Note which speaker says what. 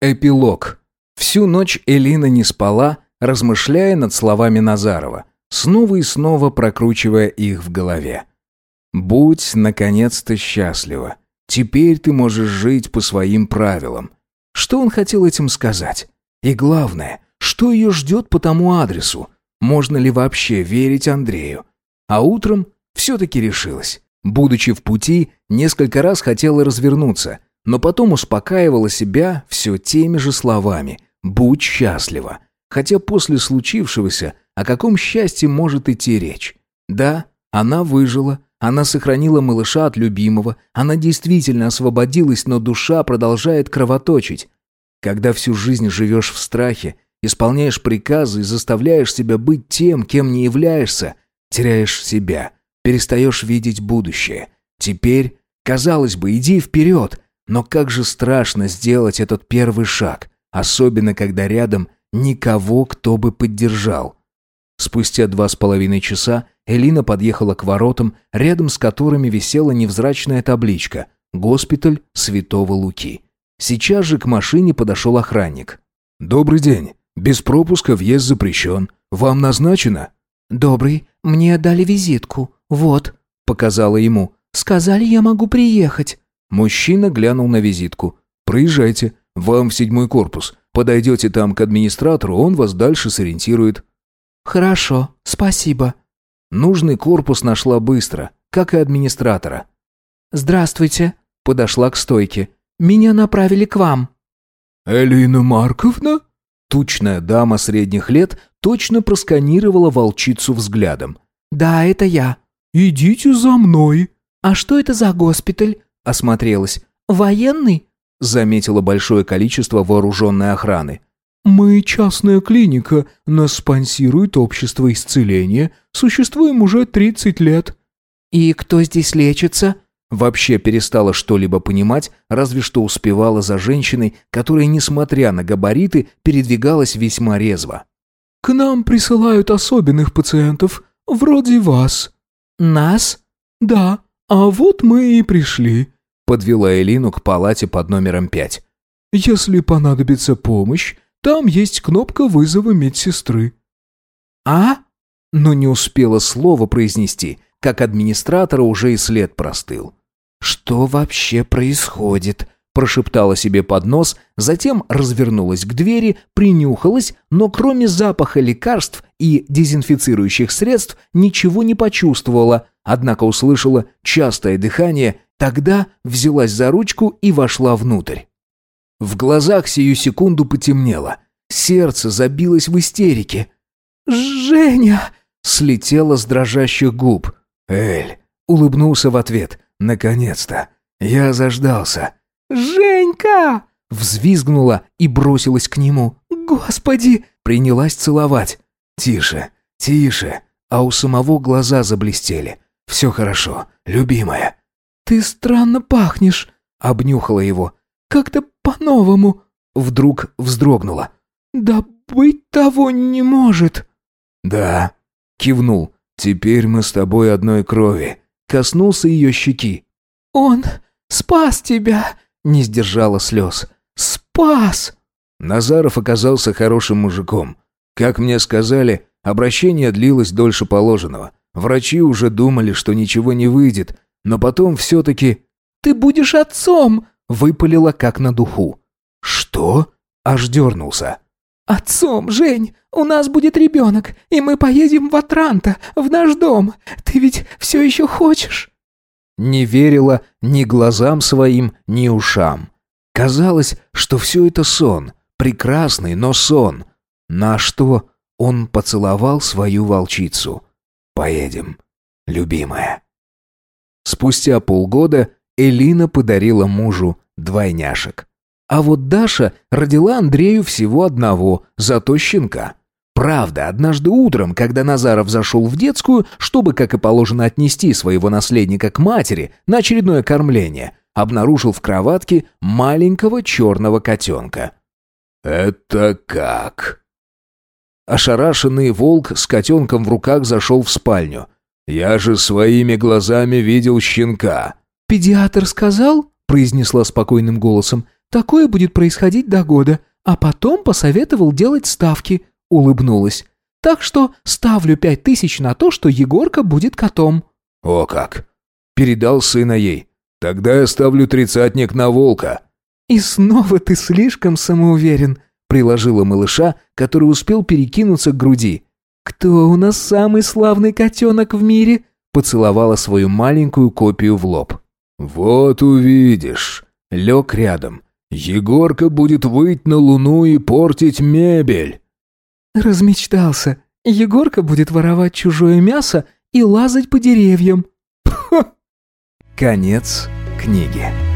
Speaker 1: Эпилог. Всю ночь Элина не спала, размышляя над словами Назарова, снова и снова прокручивая их в голове. «Будь, наконец-то, счастлива. Теперь ты можешь жить по своим правилам». Что он хотел этим сказать? И главное, что ее ждет по тому адресу? Можно ли вообще верить Андрею? А утром все-таки решилась. Будучи в пути, несколько раз хотела развернуться – но потом успокаивала себя все теми же словами «будь счастлива». Хотя после случившегося о каком счастье может идти речь? Да, она выжила, она сохранила малыша от любимого, она действительно освободилась, но душа продолжает кровоточить. Когда всю жизнь живешь в страхе, исполняешь приказы и заставляешь себя быть тем, кем не являешься, теряешь себя, перестаешь видеть будущее. Теперь, казалось бы, иди вперед, но как же страшно сделать этот первый шаг, особенно когда рядом никого, кто бы поддержал. Спустя два с половиной часа Элина подъехала к воротам, рядом с которыми висела невзрачная табличка «Госпиталь Святого Луки». Сейчас же к машине подошел охранник. «Добрый день. Без пропуска въезд запрещен. Вам назначено?»
Speaker 2: «Добрый. Мне дали визитку. Вот», — показала ему. «Сказали, я могу приехать».
Speaker 1: Мужчина глянул на визитку. «Проезжайте. Вам в седьмой корпус. Подойдете там к администратору, он вас дальше сориентирует».
Speaker 2: «Хорошо, спасибо».
Speaker 1: Нужный корпус нашла быстро, как и администратора.
Speaker 2: «Здравствуйте», — подошла к стойке. «Меня направили к вам».
Speaker 1: «Элина Марковна?» Тучная дама средних лет точно просканировала волчицу взглядом.
Speaker 2: «Да, это я».
Speaker 1: «Идите за мной».
Speaker 2: «А что это за госпиталь?» Осмотрелась. «Военный?» Заметила большое количество вооруженной охраны.
Speaker 1: «Мы частная клиника, нас спонсирует общество исцеления. Существуем уже 30 лет».
Speaker 2: «И кто здесь лечится?»
Speaker 1: Вообще перестала что-либо понимать, разве что успевала за женщиной, которая, несмотря на габариты, передвигалась весьма резво. «К нам присылают особенных пациентов, вроде вас».
Speaker 2: «Нас?»
Speaker 1: «Да, а вот мы и пришли подвела Элину к палате под номером пять. «Если понадобится помощь, там есть кнопка вызова медсестры».
Speaker 2: «А?»
Speaker 1: Но не успела слова произнести, как администратора уже и след простыл.
Speaker 2: «Что вообще происходит?»
Speaker 1: прошептала себе под нос, затем развернулась к двери, принюхалась, но кроме запаха лекарств и дезинфицирующих средств ничего не почувствовала, однако услышала частое дыхание Тогда взялась за ручку и вошла внутрь. В глазах сию секунду потемнело. Сердце забилось в истерике.
Speaker 2: «Женя!»
Speaker 1: слетело с дрожащих губ. «Эль!» улыбнулся в ответ. «Наконец-то! Я заждался!»
Speaker 2: «Женька!»
Speaker 1: Взвизгнула и бросилась к нему.
Speaker 2: «Господи!»
Speaker 1: Принялась целовать. «Тише, тише!» А у самого глаза заблестели. «Все хорошо, любимая.
Speaker 2: «Ты странно пахнешь», — обнюхала его. «Как-то по-новому».
Speaker 1: Вдруг вздрогнула.
Speaker 2: «Да быть того не может».
Speaker 1: «Да», — кивнул. «Теперь мы с тобой одной крови». Коснулся ее щеки.
Speaker 2: «Он спас тебя», — не сдержала слез. «Спас!»
Speaker 1: Назаров оказался хорошим мужиком. Как мне сказали, обращение длилось дольше положенного. Врачи уже думали, что ничего не выйдет, но потом все-таки
Speaker 2: «Ты будешь отцом!»
Speaker 1: выпалила как на духу. «Что?» Аж дернулся.
Speaker 2: «Отцом, Жень! У нас будет ребенок, и мы поедем в Атранта, в наш дом. Ты ведь все еще хочешь?»
Speaker 1: Не верила ни глазам своим, ни ушам. Казалось, что все это сон, прекрасный, но сон. На что он поцеловал свою волчицу. «Поедем, любимая». Спустя полгода Элина подарила мужу двойняшек. А вот Даша родила Андрею всего одного, зато щенка. Правда, однажды утром, когда Назаров зашел в детскую, чтобы, как и положено, отнести своего наследника к матери на очередное кормление, обнаружил в кроватке маленького черного котенка. «Это как?» Ошарашенный волк с котенком в руках зашел в спальню – «Я же своими глазами видел щенка».
Speaker 2: «Педиатр сказал?» – произнесла спокойным голосом. Такое будет происходить до года, а потом посоветовал делать ставки», — улыбнулась. «Так что ставлю пять тысяч на то, что Егорка будет котом».
Speaker 1: «О как! Передал сына ей. Тогда я ставлю тридцатник на волка».
Speaker 2: «И снова ты слишком самоуверен», — приложила малыша, который успел перекинуться к груди. «Кто у нас самый славный котенок в мире?» — поцеловала свою маленькую копию в лоб.
Speaker 1: «Вот увидишь». Лег рядом. «Егорка будет выть на луну и портить мебель».
Speaker 2: «Размечтался. Егорка будет воровать чужое мясо и лазать по деревьям».
Speaker 1: Конец книги.